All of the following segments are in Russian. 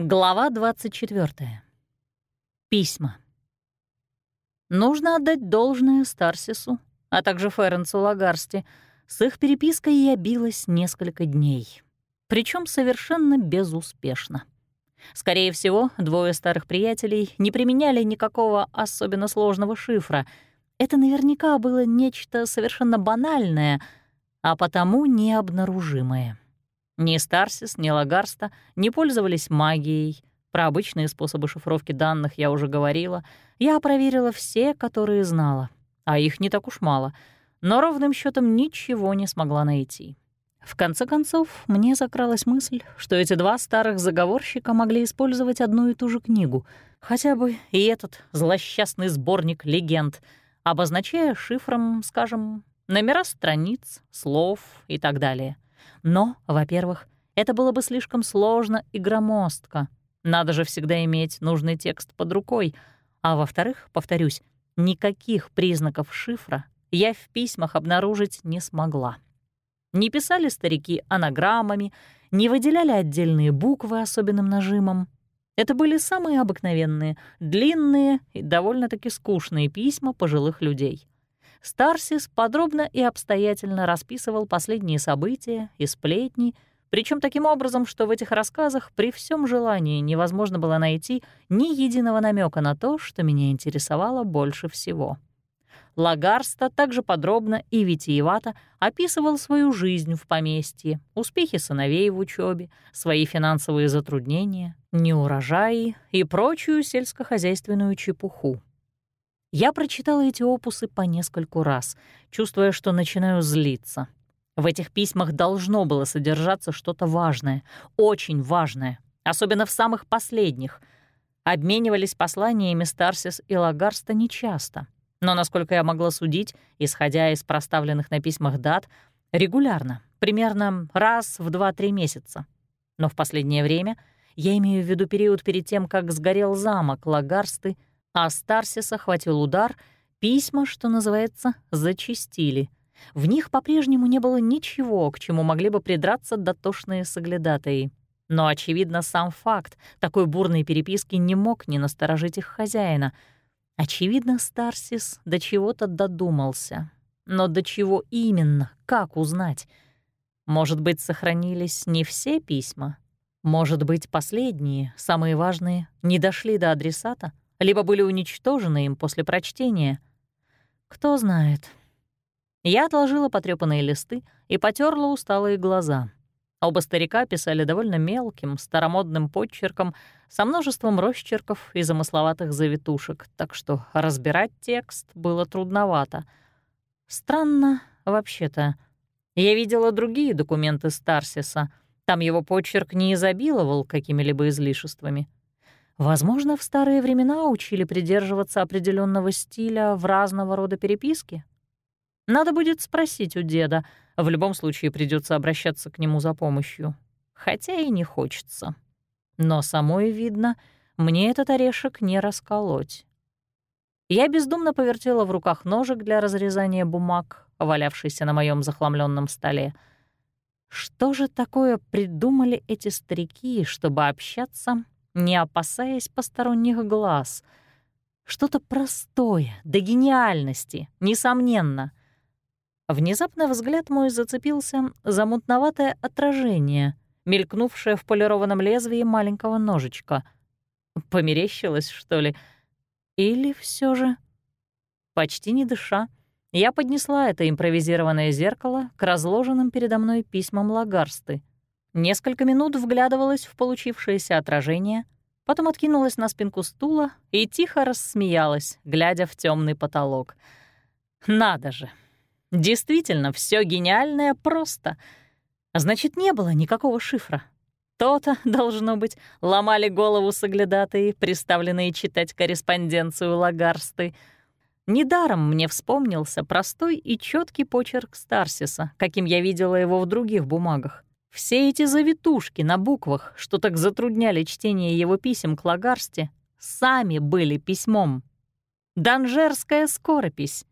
Глава 24. Письма. Нужно отдать должное Старсису, а также Ференцу Лагарсти. С их перепиской я билась несколько дней. Причем совершенно безуспешно. Скорее всего, двое старых приятелей не применяли никакого особенно сложного шифра. Это наверняка было нечто совершенно банальное, а потому необнаружимое. Ни Старсис, ни Лагарста не пользовались магией. Про обычные способы шифровки данных я уже говорила. Я проверила все, которые знала. А их не так уж мало. Но ровным счетом ничего не смогла найти. В конце концов, мне закралась мысль, что эти два старых заговорщика могли использовать одну и ту же книгу, хотя бы и этот злосчастный сборник легенд, обозначая шифром, скажем, номера страниц, слов и так далее — но, во-первых, это было бы слишком сложно и громоздко. Надо же всегда иметь нужный текст под рукой. А во-вторых, повторюсь, никаких признаков шифра я в письмах обнаружить не смогла. Не писали старики анаграммами, не выделяли отдельные буквы особенным нажимом. Это были самые обыкновенные, длинные и довольно-таки скучные письма пожилых людей. Старсис подробно и обстоятельно расписывал последние события и сплетни, причем таким образом, что в этих рассказах при всем желании невозможно было найти ни единого намека на то, что меня интересовало больше всего. Лагарста также подробно и витиевато описывал свою жизнь в поместье, успехи сыновей в учебе, свои финансовые затруднения, неурожаи и прочую сельскохозяйственную чепуху. Я прочитала эти опусы по нескольку раз, чувствуя, что начинаю злиться. В этих письмах должно было содержаться что-то важное, очень важное, особенно в самых последних. Обменивались посланиями Старсис и Лагарста нечасто, но, насколько я могла судить, исходя из проставленных на письмах дат, регулярно, примерно раз в 2-3 месяца. Но в последнее время, я имею в виду период перед тем, как сгорел замок Лагарсты — а Старсиса хватил удар, письма, что называется, зачистили. В них по-прежнему не было ничего, к чему могли бы придраться дотошные соглядатаи. Но, очевидно, сам факт такой бурной переписки не мог не насторожить их хозяина. Очевидно, Старсис до чего-то додумался. Но до чего именно, как узнать? Может быть, сохранились не все письма? Может быть, последние, самые важные, не дошли до адресата? Либо были уничтожены им после прочтения. Кто знает. Я отложила потрёпанные листы и потерла усталые глаза. Оба старика писали довольно мелким, старомодным подчерком со множеством росчерков и замысловатых завитушек, так что разбирать текст было трудновато. Странно, вообще-то. Я видела другие документы Старсиса. Там его почерк не изобиловал какими-либо излишествами. Возможно, в старые времена учили придерживаться определенного стиля в разного рода переписке. Надо будет спросить у деда. В любом случае придется обращаться к нему за помощью. Хотя и не хочется. Но самой видно, мне этот орешек не расколоть. Я бездумно повертела в руках ножик для разрезания бумаг, валявшийся на моем захламленном столе. Что же такое придумали эти старики, чтобы общаться не опасаясь посторонних глаз. Что-то простое, до гениальности, несомненно. Внезапно взгляд мой зацепился за мутноватое отражение, мелькнувшее в полированном лезвии маленького ножичка. Померещилось, что ли? Или все же... Почти не дыша, я поднесла это импровизированное зеркало к разложенным передо мной письмам Лагарсты. Несколько минут вглядывалась в получившееся отражение, потом откинулась на спинку стула и тихо рассмеялась, глядя в темный потолок. Надо же! Действительно, все гениальное просто. Значит, не было никакого шифра. То-то, должно быть, ломали голову соглядатые, приставленные читать корреспонденцию Лагарсты. Недаром мне вспомнился простой и четкий почерк Старсиса, каким я видела его в других бумагах. Все эти завитушки на буквах, что так затрудняли чтение его писем к Лагарсте, сами были письмом. Данжерская скоропись.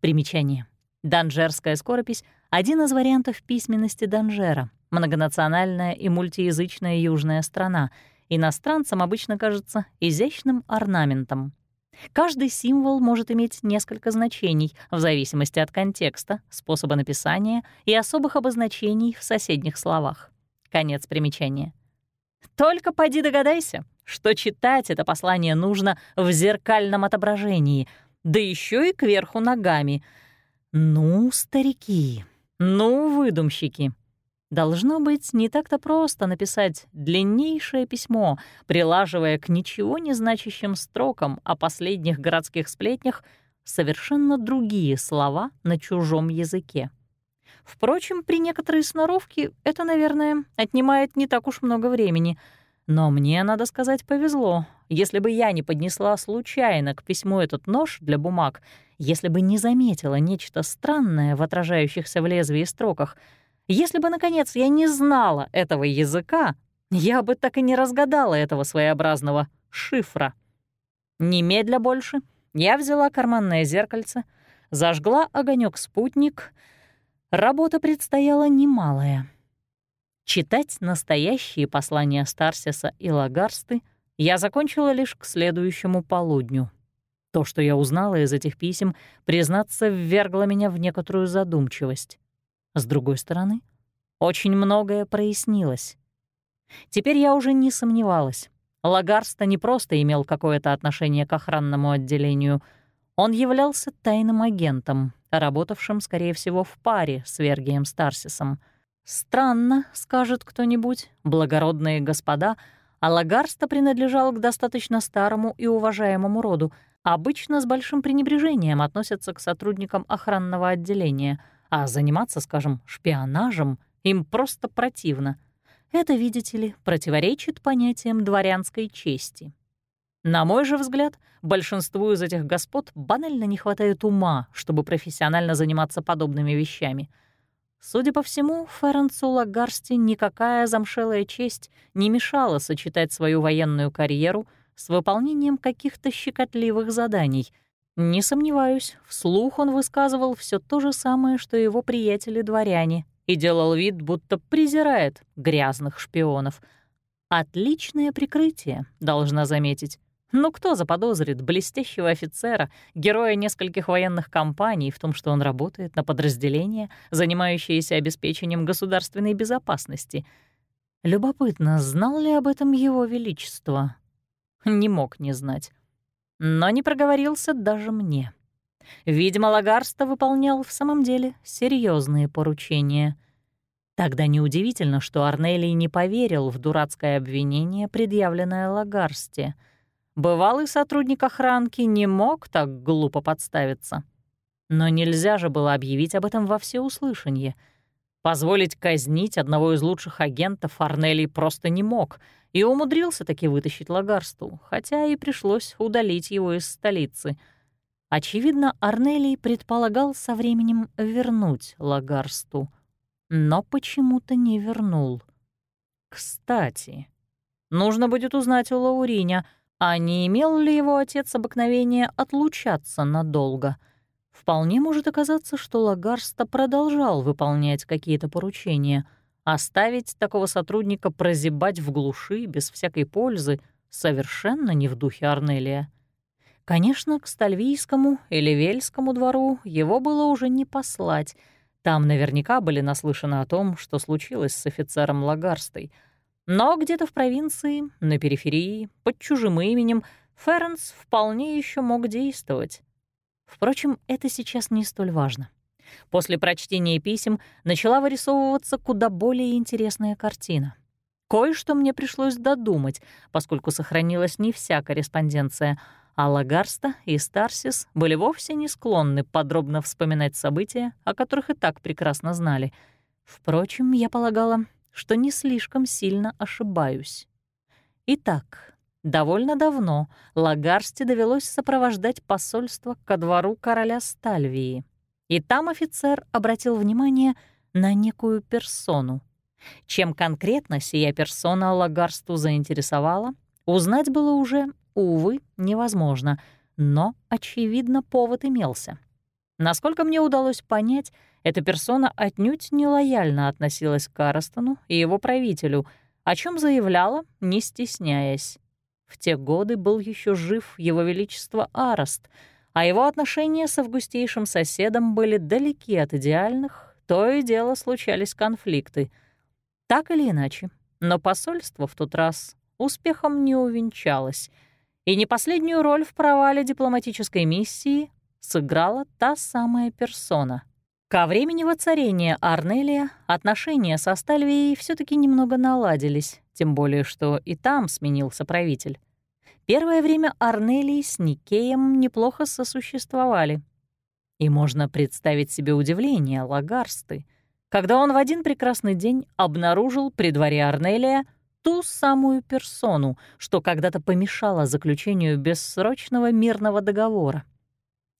Примечание. Данжерская скоропись — один из вариантов письменности Данжера, многонациональная и мультиязычная южная страна, иностранцам обычно кажется изящным орнаментом. Каждый символ может иметь несколько значений в зависимости от контекста, способа написания и особых обозначений в соседних словах. Конец примечания. Только поди догадайся, что читать это послание нужно в зеркальном отображении, да еще и кверху ногами. Ну, старики, ну, выдумщики. Должно быть, не так-то просто написать длиннейшее письмо, прилаживая к ничего не значащим строкам о последних городских сплетнях совершенно другие слова на чужом языке. Впрочем, при некоторой сноровке это, наверное, отнимает не так уж много времени. Но мне, надо сказать, повезло. Если бы я не поднесла случайно к письму этот нож для бумаг, если бы не заметила нечто странное в отражающихся в лезвии строках — если бы, наконец, я не знала этого языка, я бы так и не разгадала этого своеобразного шифра. Немедля больше я взяла карманное зеркальце, зажгла огонек спутник. Работа предстояла немалая. Читать настоящие послания Старсиса и Лагарсты я закончила лишь к следующему полудню. То, что я узнала из этих писем, признаться, ввергло меня в некоторую задумчивость. С другой стороны, очень многое прояснилось. Теперь я уже не сомневалась. Лагарста не просто имел какое-то отношение к охранному отделению. Он являлся тайным агентом, работавшим, скорее всего, в паре с Вергием Старсисом. «Странно», — скажет кто-нибудь, благородные господа, а Лагарста принадлежал к достаточно старому и уважаемому роду, обычно с большим пренебрежением относятся к сотрудникам охранного отделения — а заниматься, скажем, шпионажем им просто противно. Это, видите ли, противоречит понятиям дворянской чести. На мой же взгляд, большинству из этих господ банально не хватает ума, чтобы профессионально заниматься подобными вещами. Судя по всему, Ференцу Лагарсти никакая замшелая честь не мешала сочетать свою военную карьеру с выполнением каких-то щекотливых заданий — не сомневаюсь, вслух он высказывал все то же самое, что его приятели-дворяне, и делал вид, будто презирает грязных шпионов. Отличное прикрытие, должна заметить. Но кто заподозрит блестящего офицера, героя нескольких военных кампаний в том, что он работает на подразделение, занимающееся обеспечением государственной безопасности? Любопытно, знал ли об этом его величество? Не мог не знать но не проговорился даже мне. Видимо, Лагарста выполнял в самом деле серьезные поручения. Тогда неудивительно, что Арнелий не поверил в дурацкое обвинение, предъявленное Лагарсте. Бывалый сотрудник охранки не мог так глупо подставиться. Но нельзя же было объявить об этом во всеуслышание. Позволить казнить одного из лучших агентов Арнелий просто не мог — и умудрился таки вытащить Лагарсту, хотя и пришлось удалить его из столицы. Очевидно, Арнелий предполагал со временем вернуть Лагарсту, но почему-то не вернул. Кстати, нужно будет узнать у Лауриня, а не имел ли его отец обыкновение отлучаться надолго. Вполне может оказаться, что Лагарста продолжал выполнять какие-то поручения — Оставить такого сотрудника прозябать в глуши без всякой пользы совершенно не в духе Арнелия. Конечно, к Стальвийскому или Вельскому двору его было уже не послать. Там наверняка были наслышаны о том, что случилось с офицером Лагарстой. Но где-то в провинции, на периферии, под чужим именем, Ференс вполне еще мог действовать. Впрочем, это сейчас не столь важно. После прочтения писем начала вырисовываться куда более интересная картина. Кое-что мне пришлось додумать, поскольку сохранилась не вся корреспонденция, а Лагарста и Старсис были вовсе не склонны подробно вспоминать события, о которых и так прекрасно знали. Впрочем, я полагала, что не слишком сильно ошибаюсь. Итак, довольно давно Лагарсте довелось сопровождать посольство ко двору короля Стальвии — и там офицер обратил внимание на некую персону. Чем конкретно сия персона Лагарсту заинтересовала, узнать было уже, увы, невозможно, но, очевидно, повод имелся. Насколько мне удалось понять, эта персона отнюдь не лояльно относилась к Карастону и его правителю, о чем заявляла, не стесняясь. В те годы был еще жив его величество Араст, а его отношения с августейшим соседом были далеки от идеальных, то и дело случались конфликты. Так или иначе, но посольство в тот раз успехом не увенчалось, и не последнюю роль в провале дипломатической миссии сыграла та самая персона. Ко времени воцарения Арнелия отношения со Стальвией все таки немного наладились, тем более что и там сменился правитель. Первое время Арнелий с Никеем неплохо сосуществовали. И можно представить себе удивление Лагарсты, когда он в один прекрасный день обнаружил при дворе Арнелия ту самую персону, что когда-то помешала заключению бессрочного мирного договора.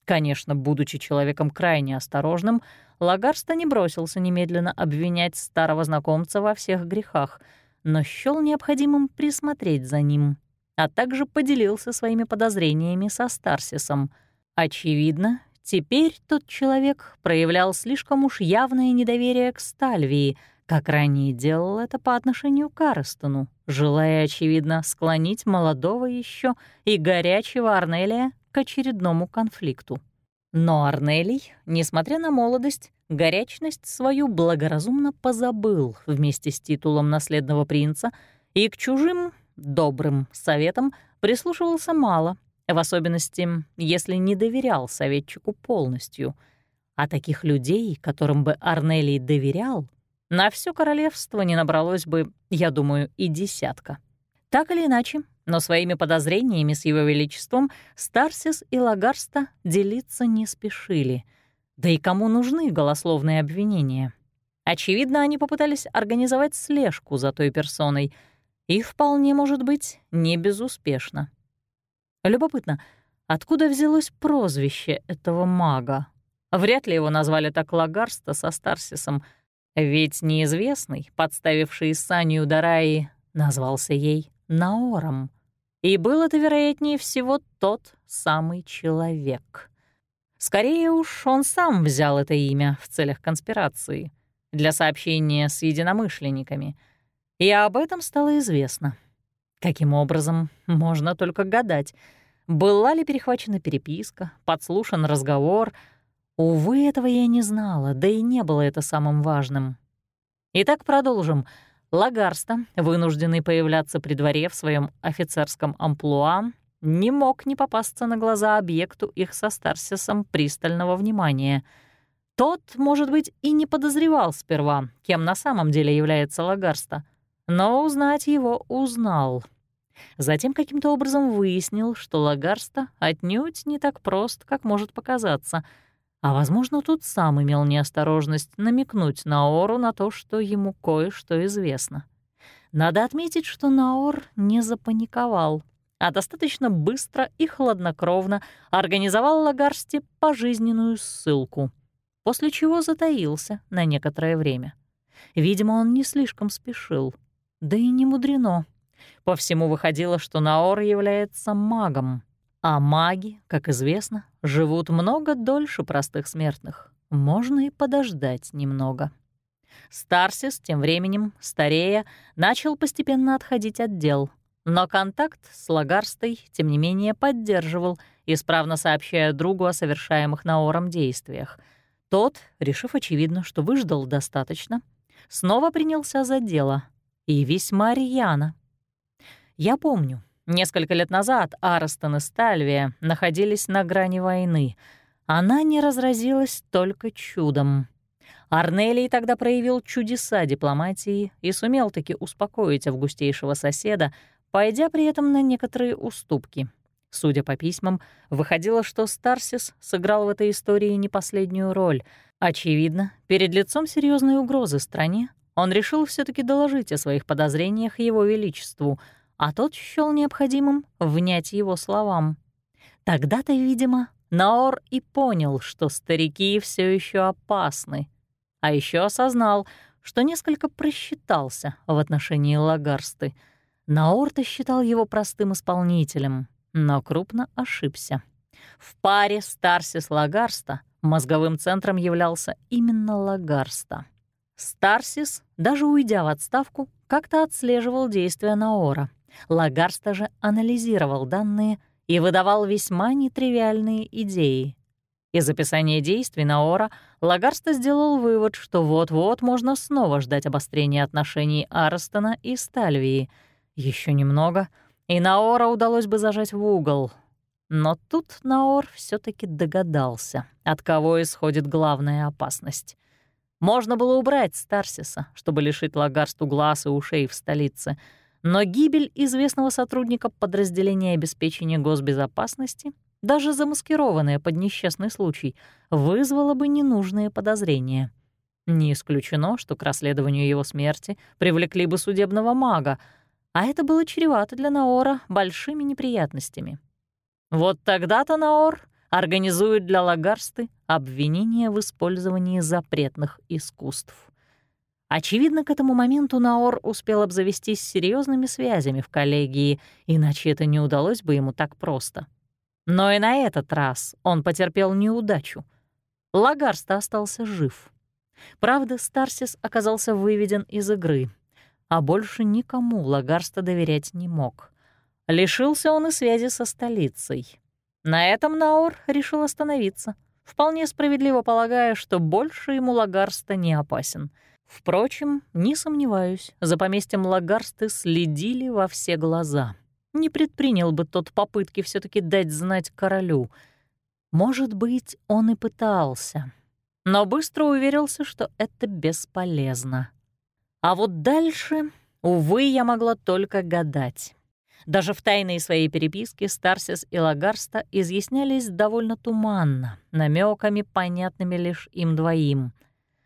Конечно, будучи человеком крайне осторожным, Лагарста не бросился немедленно обвинять старого знакомца во всех грехах, но счёл необходимым присмотреть за ним, а также поделился своими подозрениями со Старсисом. Очевидно, теперь тот человек проявлял слишком уж явное недоверие к Стальвии, как ранее делал это по отношению к Арстону, желая, очевидно, склонить молодого еще и горячего Арнелия к очередному конфликту. Но Арнелий, несмотря на молодость, горячность свою благоразумно позабыл вместе с титулом наследного принца и к чужим добрым советам прислушивался мало, в особенности, если не доверял советчику полностью. А таких людей, которым бы Арнелий доверял, на все королевство не набралось бы, я думаю, и десятка. Так или иначе, но своими подозрениями с его величеством Старсис и Лагарста делиться не спешили. Да и кому нужны голословные обвинения? Очевидно, они попытались организовать слежку за той персоной, и вполне, может быть, не безуспешно. Любопытно, откуда взялось прозвище этого мага? Вряд ли его назвали так Лагарста со Старсисом, ведь неизвестный, подставивший Санию Дараи, назвался ей Наором. И был это, вероятнее всего, тот самый человек. Скорее уж, он сам взял это имя в целях конспирации, для сообщения с единомышленниками. И об этом стало известно. Каким образом, можно только гадать. Была ли перехвачена переписка, подслушан разговор? Увы, этого я не знала, да и не было это самым важным. Итак, продолжим — Лагарста, вынужденный появляться при дворе в своем офицерском амплуа, не мог не попасться на глаза объекту их со Старсисом пристального внимания. Тот, может быть, и не подозревал сперва, кем на самом деле является Лагарста, но узнать его узнал. Затем каким-то образом выяснил, что Лагарста отнюдь не так прост, как может показаться — а, возможно, тут сам имел неосторожность намекнуть Наору на то, что ему кое-что известно. Надо отметить, что Наор не запаниковал, а достаточно быстро и хладнокровно организовал Лагарсте пожизненную ссылку, после чего затаился на некоторое время. Видимо, он не слишком спешил. Да и не мудрено. По всему выходило, что Наор является магом, а маги, как известно, живут много дольше простых смертных. Можно и подождать немного. Старсис, тем временем, старея, начал постепенно отходить от дел. Но контакт с Лагарстой, тем не менее, поддерживал, исправно сообщая другу о совершаемых Наором действиях. Тот, решив очевидно, что выждал достаточно, снова принялся за дело. И весьма рьяно. Я помню, Несколько лет назад Арстон и Стальвия находились на грани войны. Она не разразилась только чудом. Арнелий тогда проявил чудеса дипломатии и сумел таки успокоить августейшего соседа, пойдя при этом на некоторые уступки. Судя по письмам, выходило, что Старсис сыграл в этой истории не последнюю роль. Очевидно, перед лицом серьезной угрозы стране он решил все таки доложить о своих подозрениях Его Величеству — а тот счёл необходимым внять его словам. Тогда-то, видимо, Наор и понял, что старики все еще опасны, а еще осознал, что несколько просчитался в отношении Лагарсты. Наор-то считал его простым исполнителем, но крупно ошибся. В паре Старсис-Лагарста мозговым центром являлся именно Лагарста. Старсис, даже уйдя в отставку, как-то отслеживал действия Наора. Лагарста же анализировал данные и выдавал весьма нетривиальные идеи. Из описания действий Наора Лагарста сделал вывод, что вот-вот можно снова ждать обострения отношений Арстона и Стальвии. Еще немного, и Наора удалось бы зажать в угол. Но тут Наор все таки догадался, от кого исходит главная опасность. Можно было убрать Старсиса, чтобы лишить Лагарсту глаз и ушей в столице — но гибель известного сотрудника подразделения обеспечения госбезопасности, даже замаскированная под несчастный случай, вызвала бы ненужные подозрения. Не исключено, что к расследованию его смерти привлекли бы судебного мага, а это было чревато для Наора большими неприятностями. Вот тогда-то Наор организует для Лагарсты обвинение в использовании запретных искусств. Очевидно, к этому моменту Наор успел обзавестись серьезными связями в коллегии, иначе это не удалось бы ему так просто. Но и на этот раз он потерпел неудачу. Лагарста остался жив. Правда, Старсис оказался выведен из игры, а больше никому Лагарста доверять не мог. Лишился он и связи со столицей. На этом Наор решил остановиться, вполне справедливо полагая, что больше ему Лагарста не опасен — Впрочем, не сомневаюсь, за поместьем Лагарсты следили во все глаза. Не предпринял бы тот попытки все таки дать знать королю. Может быть, он и пытался, но быстро уверился, что это бесполезно. А вот дальше, увы, я могла только гадать. Даже в тайной своей переписке Старсис и Лагарста изъяснялись довольно туманно, намеками, понятными лишь им двоим —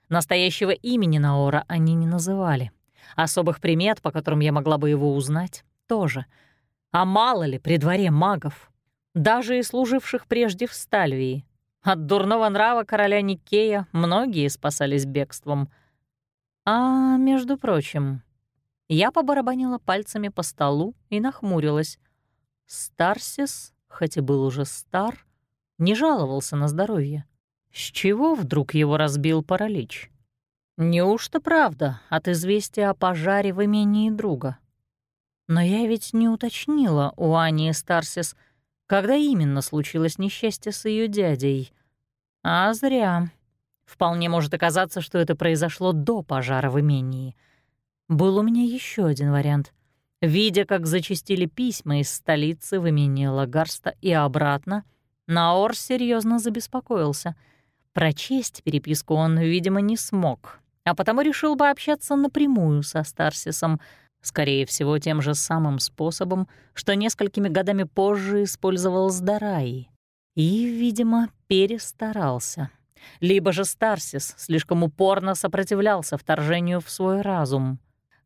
Настоящего имени Наора они не называли. Особых примет, по которым я могла бы его узнать, тоже. А мало ли при дворе магов, даже и служивших прежде в Стальвии. От дурного нрава короля Никея многие спасались бегством. А, между прочим, я побарабанила пальцами по столу и нахмурилась. Старсис, хоть и был уже стар, не жаловался на здоровье. С чего вдруг его разбил паралич? Неужто правда от известия о пожаре в имении друга? Но я ведь не уточнила у Ани Старсис, когда именно случилось несчастье с ее дядей. А зря. Вполне может оказаться, что это произошло до пожара в имении. Был у меня еще один вариант. Видя, как зачастили письма из столицы в имение Лагарста и обратно, Наор серьезно забеспокоился — Прочесть переписку он, видимо, не смог, а потому решил бы общаться напрямую со Старсисом, скорее всего, тем же самым способом, что несколькими годами позже использовал с Дараей. И, видимо, перестарался. Либо же Старсис слишком упорно сопротивлялся вторжению в свой разум.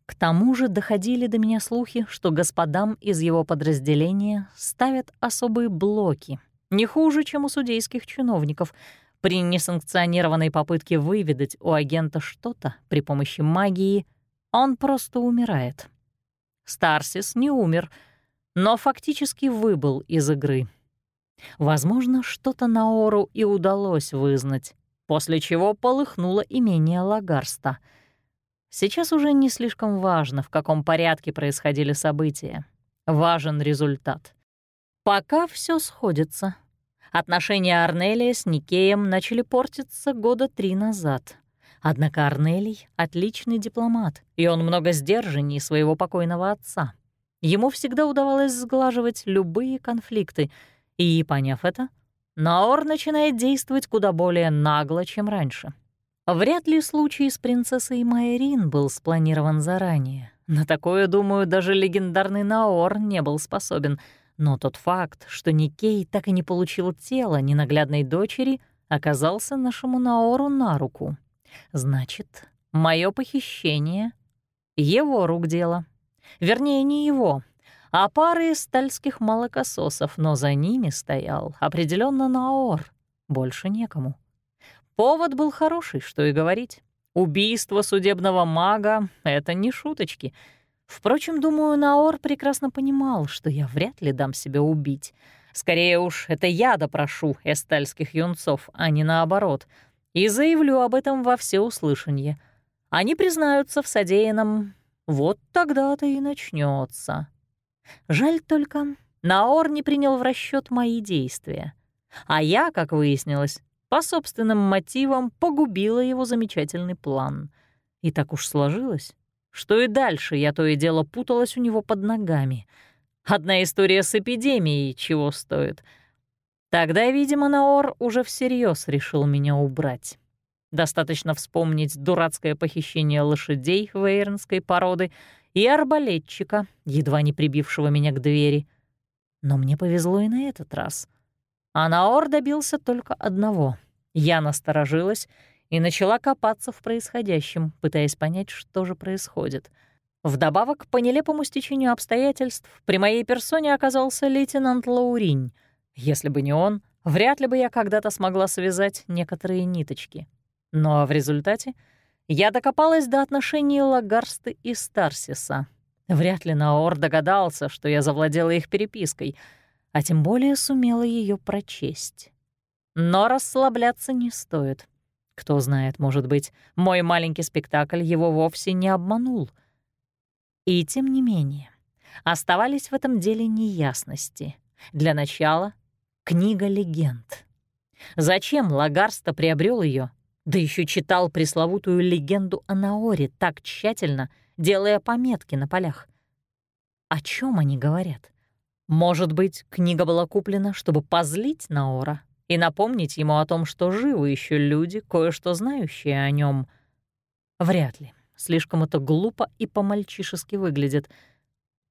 К тому же доходили до меня слухи, что господам из его подразделения ставят особые блоки, не хуже, чем у судейских чиновников — при несанкционированной попытке выведать у агента что-то при помощи магии он просто умирает. Старсис не умер, но фактически выбыл из игры. Возможно, что-то Наору и удалось вызнать, после чего полыхнуло имение Лагарста. Сейчас уже не слишком важно, в каком порядке происходили события. Важен результат. Пока все сходится, Отношения Арнелия с Никеем начали портиться года три назад. Однако Арнелий — отличный дипломат, и он много сдержанней своего покойного отца. Ему всегда удавалось сглаживать любые конфликты, и, поняв это, Наор начинает действовать куда более нагло, чем раньше. Вряд ли случай с принцессой Майрин был спланирован заранее. На такое, думаю, даже легендарный Наор не был способен — но тот факт, что Никей так и не получил тело ненаглядной дочери, оказался нашему Наору на руку. Значит, мое похищение — его рук дело. Вернее, не его, а пары стальских молокососов, но за ними стоял определенно Наор. Больше некому. Повод был хороший, что и говорить. Убийство судебного мага — это не шуточки — Впрочем, думаю, Наор прекрасно понимал, что я вряд ли дам себя убить. Скорее уж, это я допрошу эстальских юнцов, а не наоборот, и заявлю об этом во всеуслышание. Они признаются в содеянном, вот тогда-то и начнется. Жаль только, Наор не принял в расчет мои действия. А я, как выяснилось, по собственным мотивам погубила его замечательный план. И так уж сложилось, что и дальше я то и дело путалась у него под ногами. Одна история с эпидемией чего стоит. Тогда, видимо, Наор уже всерьез решил меня убрать. Достаточно вспомнить дурацкое похищение лошадей вейернской породы и арбалетчика, едва не прибившего меня к двери. Но мне повезло и на этот раз. А Наор добился только одного. Я насторожилась и начала копаться в происходящем, пытаясь понять, что же происходит. Вдобавок, по нелепому стечению обстоятельств, при моей персоне оказался лейтенант Лауринь. Если бы не он, вряд ли бы я когда-то смогла связать некоторые ниточки. Но в результате я докопалась до отношений Лагарсты и Старсиса. Вряд ли Наор догадался, что я завладела их перепиской, а тем более сумела ее прочесть. Но расслабляться не стоит. Кто знает, может быть, мой маленький спектакль его вовсе не обманул. И тем не менее, оставались в этом деле неясности. Для начала — книга легенд. Зачем Лагарста приобрел ее, да еще читал пресловутую легенду о Наоре так тщательно, делая пометки на полях? О чем они говорят? Может быть, книга была куплена, чтобы позлить Наора и напомнить ему о том, что живы еще люди, кое-что знающие о нем. Вряд ли. Слишком это глупо и по-мальчишески выглядит.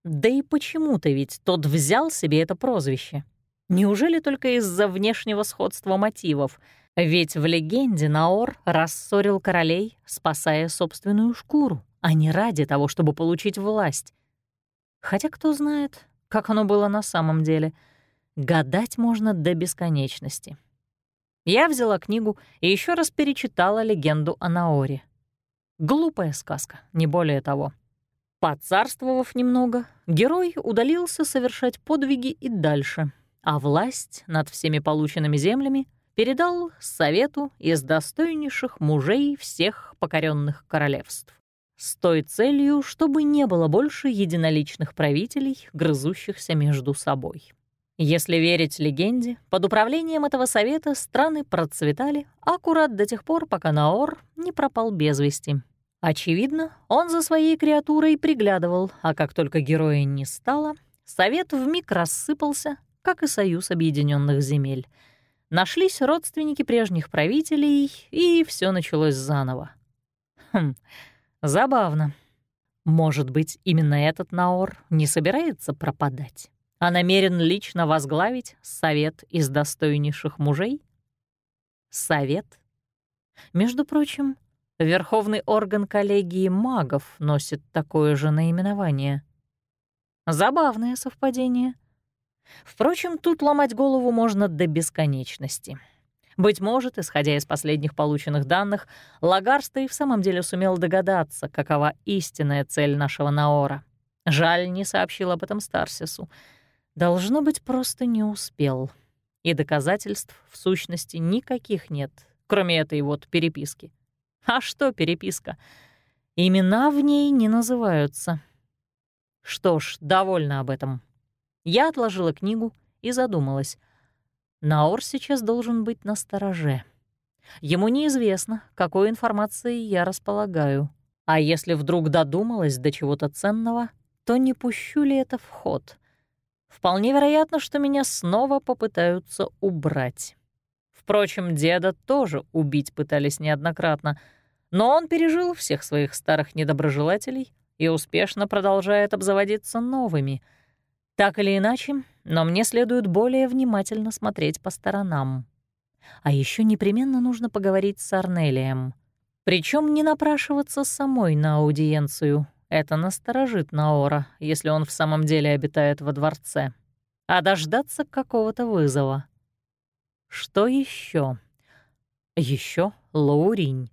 Да и почему-то ведь тот взял себе это прозвище. Неужели только из-за внешнего сходства мотивов? Ведь в легенде Наор рассорил королей, спасая собственную шкуру, а не ради того, чтобы получить власть. Хотя кто знает, как оно было на самом деле — Гадать можно до бесконечности. Я взяла книгу и еще раз перечитала легенду о Наоре. Глупая сказка, не более того. Поцарствовав немного, герой удалился совершать подвиги и дальше, а власть над всеми полученными землями передал совету из достойнейших мужей всех покоренных королевств с той целью, чтобы не было больше единоличных правителей, грызущихся между собой. Если верить легенде, под управлением этого совета страны процветали аккурат до тех пор, пока Наор не пропал без вести. Очевидно, он за своей креатурой приглядывал, а как только героя не стало, совет вмиг рассыпался, как и союз объединенных земель. Нашлись родственники прежних правителей, и все началось заново. Хм, забавно. Может быть, именно этот Наор не собирается пропадать? А намерен лично возглавить совет из достойнейших мужей? Совет? Между прочим, верховный орган коллегии магов носит такое же наименование. Забавное совпадение. Впрочем, тут ломать голову можно до бесконечности. Быть может, исходя из последних полученных данных, Лагарста и в самом деле сумел догадаться, какова истинная цель нашего Наора. Жаль, не сообщил об этом Старсису. Должно быть, просто не успел. И доказательств, в сущности, никаких нет, кроме этой вот переписки. А что переписка? Имена в ней не называются. Что ж, довольна об этом. Я отложила книгу и задумалась. Наор сейчас должен быть на стороже. Ему неизвестно, какой информацией я располагаю. А если вдруг додумалась до чего-то ценного, то не пущу ли это в ход? Вполне вероятно, что меня снова попытаются убрать. Впрочем, деда тоже убить пытались неоднократно, но он пережил всех своих старых недоброжелателей и успешно продолжает обзаводиться новыми. Так или иначе, но мне следует более внимательно смотреть по сторонам. А еще непременно нужно поговорить с Арнелием. Причем не напрашиваться самой на аудиенцию, это насторожит Наора, если он в самом деле обитает во дворце. А дождаться какого-то вызова. Что еще? Еще Лауринь.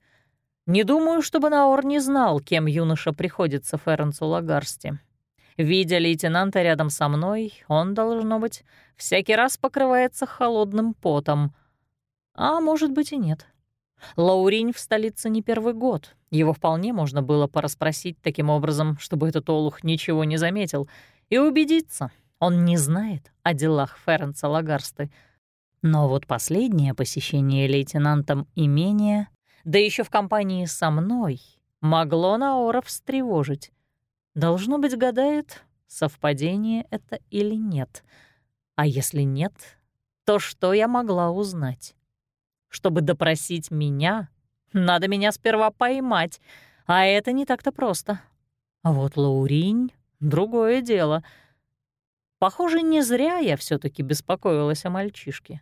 Не думаю, чтобы Наор не знал, кем юноша приходится Ференцу Лагарсти. Видя лейтенанта рядом со мной, он, должно быть, всякий раз покрывается холодным потом. А может быть и нет. Лауринь в столице не первый год. Его вполне можно было порасспросить таким образом, чтобы этот олух ничего не заметил, и убедиться, он не знает о делах Ференца Лагарсты. Но вот последнее посещение лейтенантом имения, да еще в компании со мной, могло Наора встревожить. Должно быть, гадает, совпадение это или нет. А если нет, то что я могла узнать? Чтобы допросить меня, надо меня сперва поймать, а это не так-то просто. А вот Лауринь — другое дело. Похоже, не зря я все таки беспокоилась о мальчишке.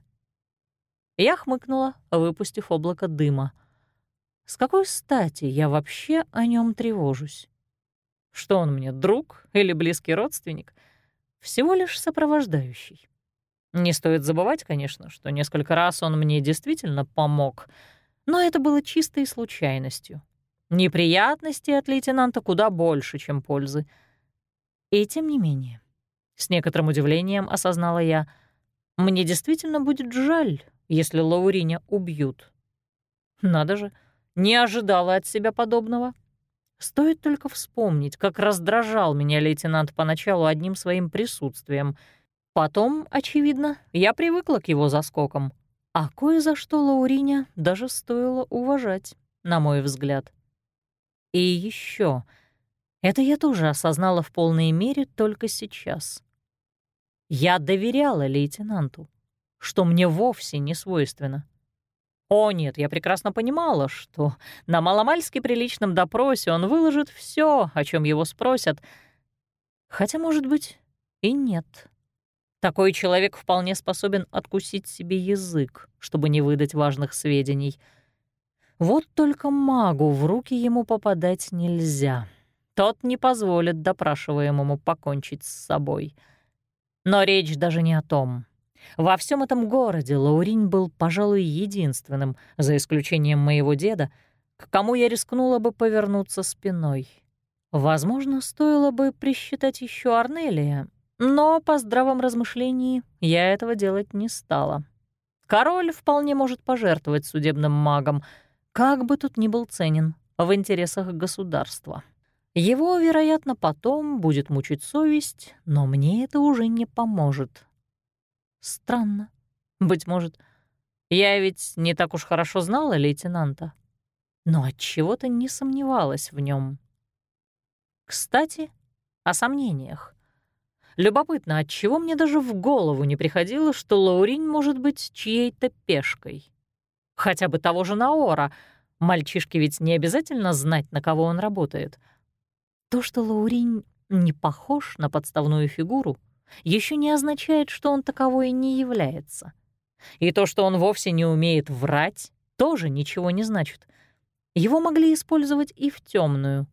Я хмыкнула, выпустив облако дыма. С какой стати я вообще о нем тревожусь? Что он мне, друг или близкий родственник? Всего лишь сопровождающий. Не стоит забывать, конечно, что несколько раз он мне действительно помог, но это было чистой случайностью. Неприятностей от лейтенанта куда больше, чем пользы. И тем не менее, с некоторым удивлением осознала я, мне действительно будет жаль, если Лауриня убьют. Надо же, не ожидала от себя подобного. Стоит только вспомнить, как раздражал меня лейтенант поначалу одним своим присутствием — Потом, очевидно, я привыкла к его заскокам, а кое за что Лауриня даже стоило уважать, на мой взгляд. И еще, это я тоже осознала в полной мере только сейчас. Я доверяла лейтенанту, что мне вовсе не свойственно. О нет, я прекрасно понимала, что на маломальски приличном допросе он выложит все, о чем его спросят, хотя, может быть, и нет. Такой человек вполне способен откусить себе язык, чтобы не выдать важных сведений. Вот только магу в руки ему попадать нельзя. Тот не позволит допрашиваемому покончить с собой. Но речь даже не о том. Во всем этом городе Лауринь был, пожалуй, единственным, за исключением моего деда, к кому я рискнула бы повернуться спиной. Возможно, стоило бы присчитать еще Арнелия, но по здравом размышлении я этого делать не стала. Король вполне может пожертвовать судебным магом, как бы тут ни был ценен, в интересах государства. Его, вероятно, потом будет мучить совесть, но мне это уже не поможет. Странно. Быть может, я ведь не так уж хорошо знала лейтенанта, но от чего то не сомневалась в нем. Кстати, о сомнениях. Любопытно, отчего мне даже в голову не приходило, что Лаурин может быть чьей-то пешкой. Хотя бы того же Наора. Мальчишке ведь не обязательно знать, на кого он работает. То, что Лаурин не похож на подставную фигуру, еще не означает, что он таковой не является. И то, что он вовсе не умеет врать, тоже ничего не значит. Его могли использовать и в темную.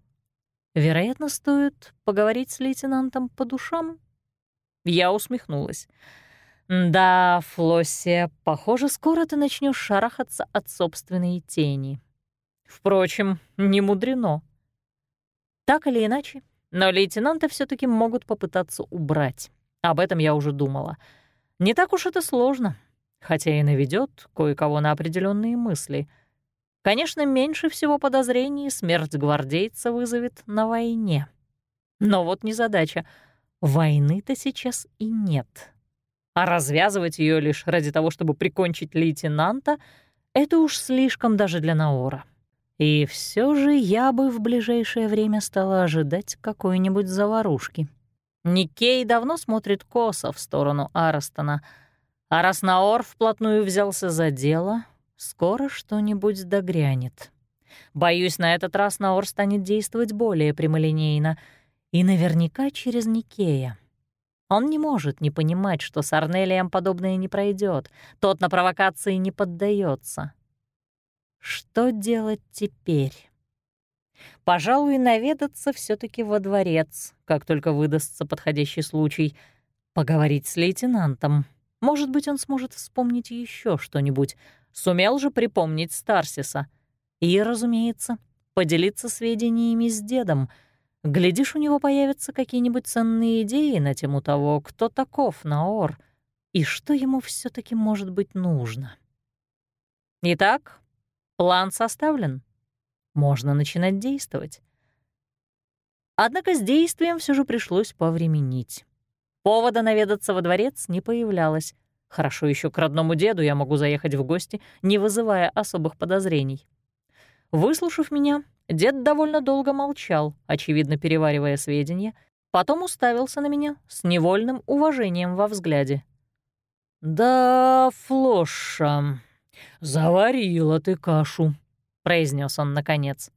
Вероятно, стоит поговорить с лейтенантом по душам я усмехнулась. «Да, Флоссия, похоже, скоро ты начнешь шарахаться от собственной тени. Впрочем, не мудрено. Так или иначе, но лейтенанта все таки могут попытаться убрать. Об этом я уже думала. Не так уж это сложно, хотя и наведет кое-кого на определенные мысли. Конечно, меньше всего подозрений смерть гвардейца вызовет на войне. Но вот незадача — Войны-то сейчас и нет. А развязывать ее лишь ради того, чтобы прикончить лейтенанта, это уж слишком даже для Наора. И все же я бы в ближайшее время стала ожидать какой-нибудь заварушки. Никей давно смотрит косо в сторону Арастона, а раз Наор вплотную взялся за дело, скоро что-нибудь догрянет. Боюсь, на этот раз Наор станет действовать более прямолинейно — и наверняка через Никея. Он не может не понимать, что с Арнелием подобное не пройдет. Тот на провокации не поддается. Что делать теперь? Пожалуй, наведаться все таки во дворец, как только выдастся подходящий случай. Поговорить с лейтенантом. Может быть, он сможет вспомнить еще что-нибудь. Сумел же припомнить Старсиса. И, разумеется, поделиться сведениями с дедом — Глядишь, у него появятся какие-нибудь ценные идеи на тему того, кто таков Наор и что ему все таки может быть нужно. Итак, План составлен. Можно начинать действовать. Однако с действием все же пришлось повременить. Повода наведаться во дворец не появлялось. Хорошо еще к родному деду я могу заехать в гости, не вызывая особых подозрений. Выслушав меня, дед довольно долго молчал, очевидно переваривая сведения, потом уставился на меня с невольным уважением во взгляде. «Да, Флоша, заварила ты кашу», — произнес он наконец.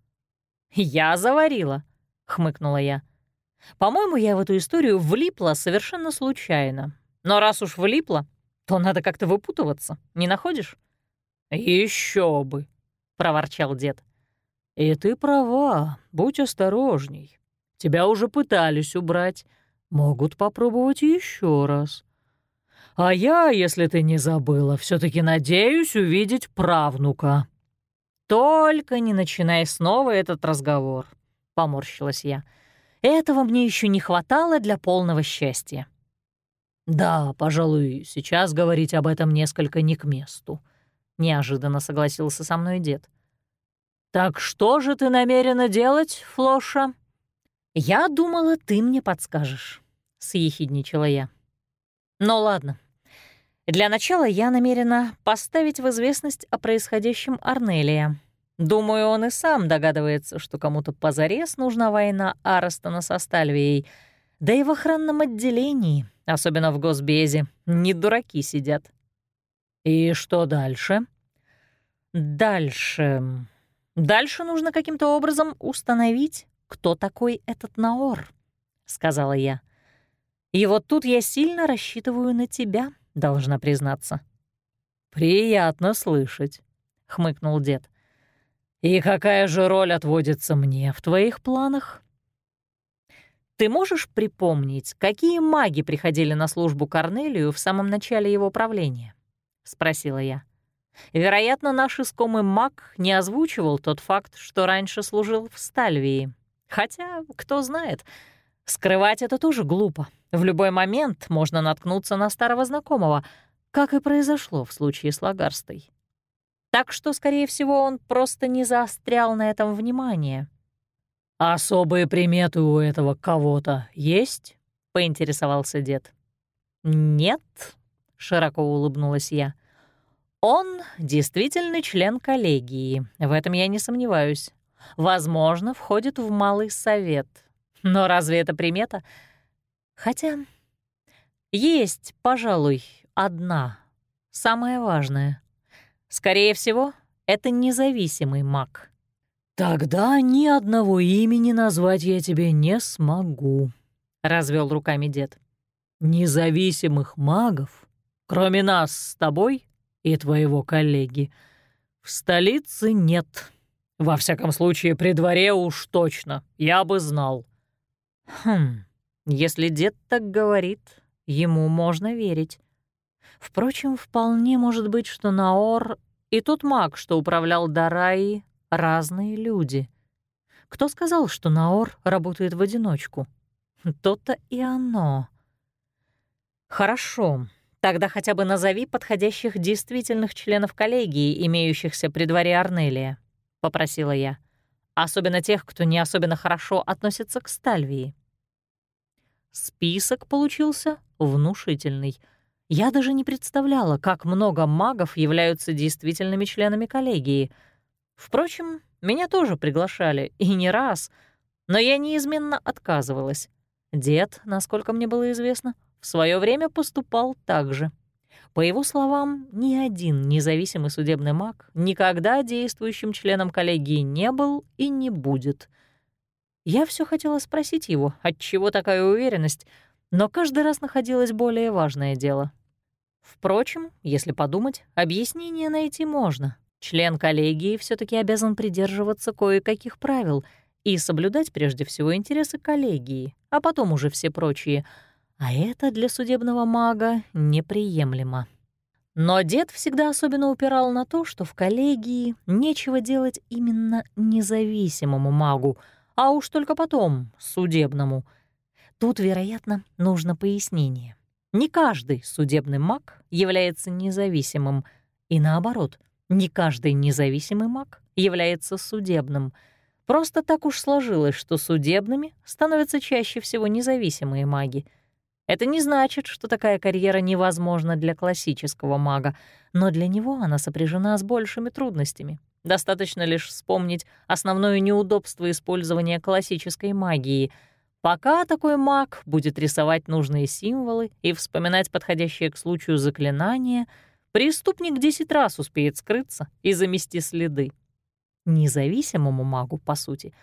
«Я заварила», — хмыкнула я. «По-моему, я в эту историю влипла совершенно случайно. Но раз уж влипла, то надо как-то выпутываться, не находишь?» Еще бы», — проворчал дед. «И ты права, будь осторожней. Тебя уже пытались убрать, могут попробовать еще раз. А я, если ты не забыла, все таки надеюсь увидеть правнука». «Только не начинай снова этот разговор», — поморщилась я. «Этого мне еще не хватало для полного счастья». «Да, пожалуй, сейчас говорить об этом несколько не к месту», — неожиданно согласился со мной дед. «Так что же ты намерена делать, Флоша?» «Я думала, ты мне подскажешь», — съехидничала я. «Ну ладно. Для начала я намерена поставить в известность о происходящем Арнелия. Думаю, он и сам догадывается, что кому-то позарез нужна война Аростона со Стальвией. Да и в охранном отделении, особенно в Госбезе, не дураки сидят. И что дальше? Дальше... Дальше нужно каким-то образом установить, кто такой этот Наор, — сказала я. И вот тут я сильно рассчитываю на тебя, должна признаться. «Приятно слышать», — хмыкнул дед. «И какая же роль отводится мне в твоих планах?» «Ты можешь припомнить, какие маги приходили на службу Корнелию в самом начале его правления?» — спросила я. Вероятно, наш искомый маг не озвучивал тот факт, что раньше служил в Стальвии. Хотя, кто знает, скрывать это тоже глупо. В любой момент можно наткнуться на старого знакомого, как и произошло в случае с Лагарстой. Так что, скорее всего, он просто не заострял на этом внимание. «Особые приметы у этого кого-то есть?» — поинтересовался дед. «Нет», — широко улыбнулась я. «Он действительно член коллегии, в этом я не сомневаюсь. Возможно, входит в малый совет. Но разве это примета? Хотя есть, пожалуй, одна, самая важная. Скорее всего, это независимый маг. «Тогда ни одного имени назвать я тебе не смогу», — развел руками дед. «Независимых магов, кроме нас с тобой и твоего коллеги, в столице нет. Во всяком случае, при дворе уж точно, я бы знал». «Хм, если дед так говорит, ему можно верить. Впрочем, вполне может быть, что Наор и тот маг, что управлял Дараи, разные люди. Кто сказал, что Наор работает в одиночку? То-то и оно. Хорошо, тогда хотя бы назови подходящих действительных членов коллегии, имеющихся при дворе Арнелия, — попросила я. Особенно тех, кто не особенно хорошо относится к Стальвии. Список получился внушительный — я даже не представляла, как много магов являются действительными членами коллегии. Впрочем, меня тоже приглашали, и не раз, но я неизменно отказывалась. Дед, насколько мне было известно, в свое время поступал так же. По его словам, ни один независимый судебный маг никогда действующим членом коллегии не был и не будет. Я все хотела спросить его, отчего такая уверенность — но каждый раз находилось более важное дело. Впрочем, если подумать, объяснение найти можно. Член коллегии все таки обязан придерживаться кое-каких правил и соблюдать прежде всего интересы коллегии, а потом уже все прочие. А это для судебного мага неприемлемо. Но дед всегда особенно упирал на то, что в коллегии нечего делать именно независимому магу, а уж только потом судебному — Тут, вероятно, нужно пояснение. Не каждый судебный маг является независимым, и наоборот, Не каждый независимый маг является судебным. Просто так уж сложилось, что судебными становятся чаще всего независимые маги. Это не значит, что такая карьера невозможна для классического мага, но для него она сопряжена с большими трудностями. Достаточно лишь вспомнить основное неудобство использования классической магии. Пока такой маг будет рисовать нужные символы и вспоминать подходящее к случаю заклинания — преступник десять раз успеет скрыться и замести следы. Независимому магу, по сути,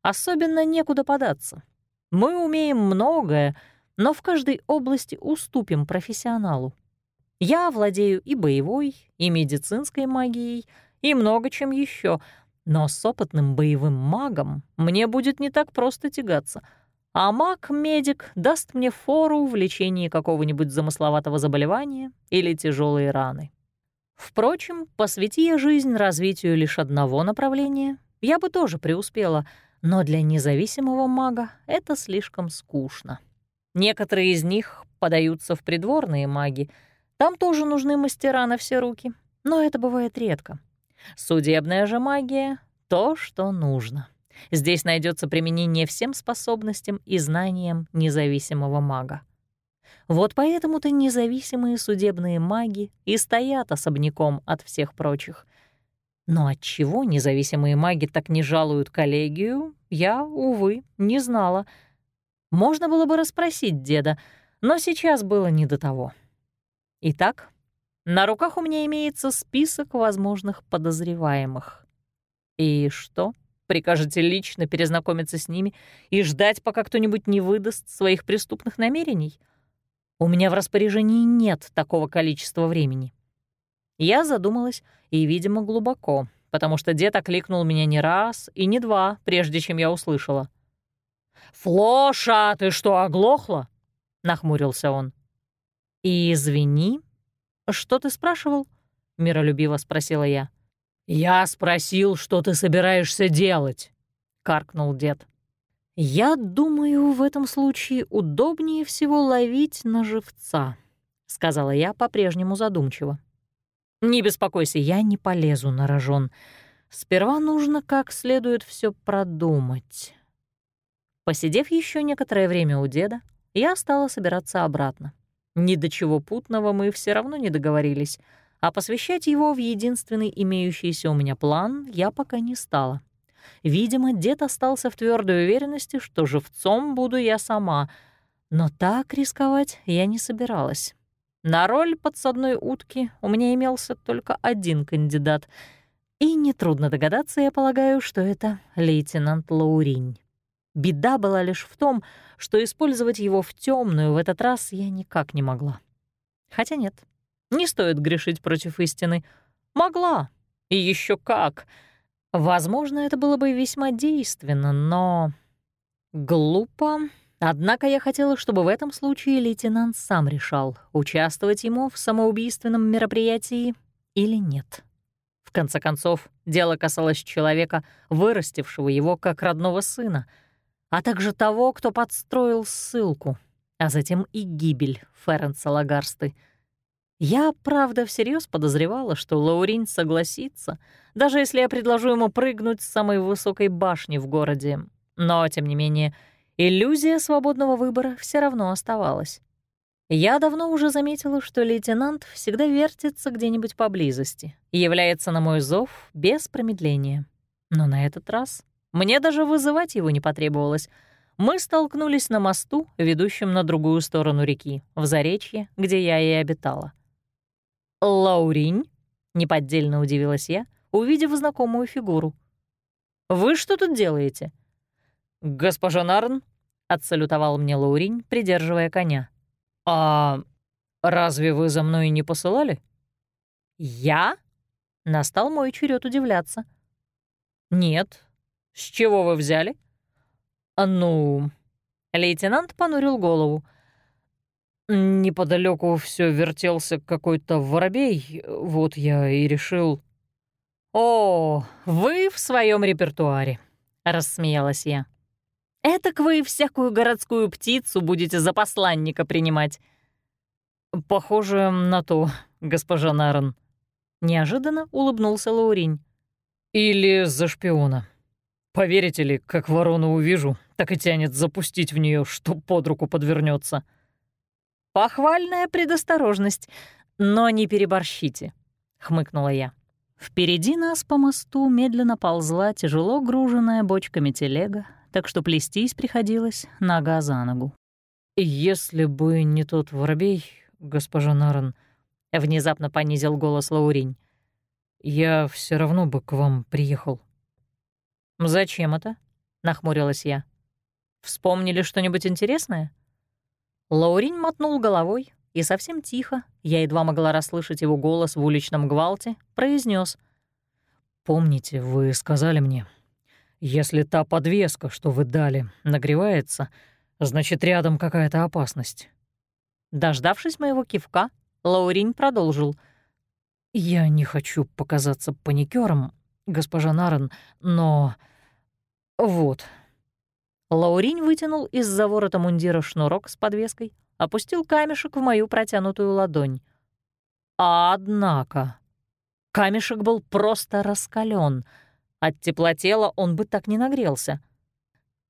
особенно некуда податься. Мы умеем многое, но в каждой области уступим профессионалу. Я владею и боевой, и медицинской магией, и много чем еще, но с опытным боевым магом мне будет не так просто тягаться — а маг-медик даст мне фору в лечении какого-нибудь замысловатого заболевания или тяжелой раны. Впрочем, посвяти я жизнь развитию лишь одного направления, я бы тоже преуспела, но для независимого мага это слишком скучно. Некоторые из них подаются в придворные маги, там тоже нужны мастера на все руки, но это бывает редко. Судебная же магия — то, что нужно. Здесь найдется применение всем способностям и знаниям независимого мага. Вот поэтому-то независимые судебные маги и стоят особняком от всех прочих. Но отчего независимые маги так не жалуют коллегию, я, увы, не знала. Можно было бы расспросить деда, но сейчас было не до того. Итак, на руках у меня имеется список возможных подозреваемых. И что? Прикажете лично перезнакомиться с ними и ждать, пока кто-нибудь не выдаст своих преступных намерений? У меня в распоряжении нет такого количества времени. Я задумалась, и, видимо, глубоко, потому что дед окликнул меня не раз и не два, прежде чем я услышала. «Флоша, ты что, оглохла?» — нахмурился он. «И извини, что ты спрашивал?» — миролюбиво спросила я. «Я спросил, что ты собираешься делать», — каркнул дед. «Я думаю, в этом случае удобнее всего ловить на живца», — сказала я по-прежнему задумчиво. «Не беспокойся, я не полезу на рожон. Сперва нужно как следует все продумать». Посидев еще некоторое время у деда, я стала собираться обратно. Ни до чего путного мы все равно не договорились — а посвящать его в единственный имеющийся у меня план я пока не стала. Видимо, дед остался в твердой уверенности, что живцом буду я сама, но так рисковать я не собиралась. На роль подсадной утки у меня имелся только один кандидат, и нетрудно догадаться, я полагаю, что это лейтенант Лауринь. Беда была лишь в том, что использовать его в темную в этот раз я никак не могла. Хотя нет, не стоит грешить против истины. Могла. И еще как. Возможно, это было бы весьма действенно, но... Глупо. Однако я хотела, чтобы в этом случае лейтенант сам решал, участвовать ему в самоубийственном мероприятии или нет. В конце концов, дело касалось человека, вырастившего его как родного сына, а также того, кто подстроил ссылку, а затем и гибель Ференса Лагарсты — я, правда, всерьез подозревала, что Лаурин согласится, даже если я предложу ему прыгнуть с самой высокой башни в городе. Но, тем не менее, иллюзия свободного выбора все равно оставалась. Я давно уже заметила, что лейтенант всегда вертится где-нибудь поблизости и является на мой зов без промедления. Но на этот раз мне даже вызывать его не потребовалось. Мы столкнулись на мосту, ведущем на другую сторону реки, в Заречье, где я и обитала. «Лауринь?» — неподдельно удивилась я, увидев знакомую фигуру. «Вы что тут делаете?» «Госпожа Нарн», — отсалютовал мне Лауринь, придерживая коня. «А разве вы за мной не посылали?» «Я?» — настал мой черед удивляться. «Нет. С чего вы взяли?» «Ну...» Лейтенант понурил голову. Неподалеку все вертелся какой-то воробей, вот я и решил... «О, вы в своем репертуаре», — рассмеялась я. «Этак вы всякую городскую птицу будете за посланника принимать». «Похоже на то, госпожа Нарон». Неожиданно улыбнулся Лауринь. «Или за шпиона. Поверите ли, как ворону увижу, так и тянет запустить в нее, что под руку подвернется. «Похвальная предосторожность, но не переборщите», — хмыкнула я. Впереди нас по мосту медленно ползла тяжело груженная бочками телега, так что плестись приходилось нога за ногу. «Если бы не тот воробей, госпожа Наран», — внезапно понизил голос Лауринь, «я все равно бы к вам приехал». «Зачем это?» — нахмурилась я. «Вспомнили что-нибудь интересное?» Лауринь мотнул головой и совсем тихо, я едва могла расслышать его голос в уличном гвалте, произнес: «Помните, вы сказали мне, если та подвеска, что вы дали, нагревается, значит, рядом какая-то опасность». Дождавшись моего кивка, Лауринь продолжил. «Я не хочу показаться паникером, госпожа Нарен, но... вот...» Лауринь вытянул из-за ворота мундира шнурок с подвеской, опустил камешек в мою протянутую ладонь. А однако... Камешек был просто раскален. От теплотела он бы так не нагрелся.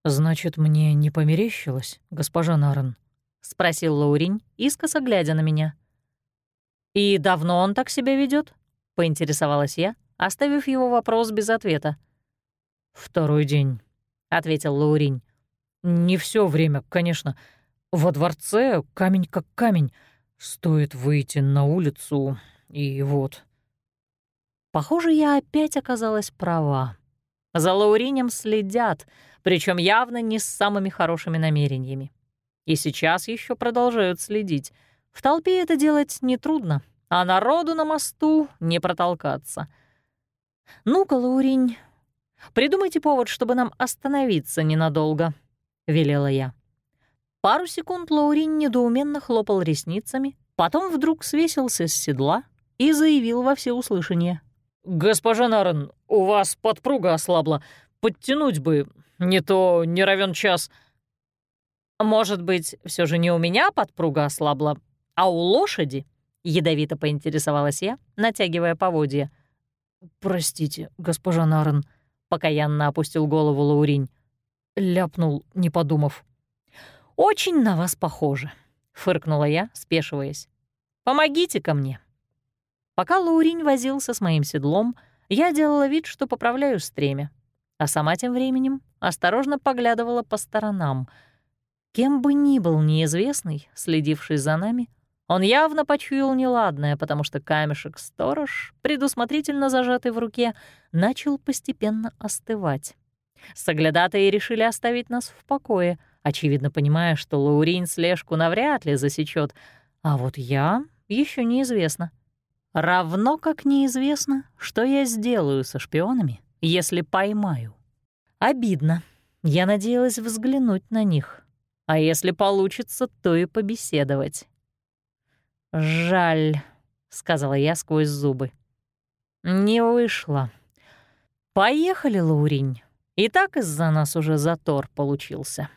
«Значит, мне не померещилось, госпожа Нарен?» — спросил Лауринь, искоса глядя на меня. «И давно он так себя ведет? поинтересовалась я, оставив его вопрос без ответа. «Второй день», — ответил Лауринь. Не все время, конечно. Во дворце камень как камень. Стоит выйти на улицу, и вот. Похоже, я опять оказалась права. За Лауринем следят, причем явно не с самыми хорошими намерениями. И сейчас еще продолжают следить. В толпе это делать нетрудно, а народу на мосту не протолкаться. Ну-ка, Лауринь, придумайте повод, чтобы нам остановиться ненадолго. — велела я. Пару секунд Лаурин недоуменно хлопал ресницами, потом вдруг свесился с седла и заявил во всеуслышание. «Госпожа Нарен, у вас подпруга ослабла. Подтянуть бы, не то не равен час». «Может быть, все же не у меня подпруга ослабла, а у лошади?» — ядовито поинтересовалась я, натягивая поводья. «Простите, госпожа Нарен», — покаянно опустил голову Лауринь. Ляпнул, не подумав. «Очень на вас похоже», — фыркнула я, спешиваясь. помогите ко мне». Пока Лауринь возился с моим седлом, я делала вид, что поправляю стремя, а сама тем временем осторожно поглядывала по сторонам. Кем бы ни был неизвестный, следивший за нами, он явно почуял неладное, потому что камешек-сторож, предусмотрительно зажатый в руке, начал постепенно остывать. Соглядатые решили оставить нас в покое, очевидно понимая, что Лаурин слежку навряд ли засечет, а вот я еще неизвестно. Равно как неизвестно, что я сделаю со шпионами, если поймаю. Обидно. Я надеялась взглянуть на них. А если получится, то и побеседовать. «Жаль», — сказала я сквозь зубы. «Не вышло. Поехали, Лауринь». И так из-за нас уже затор получился.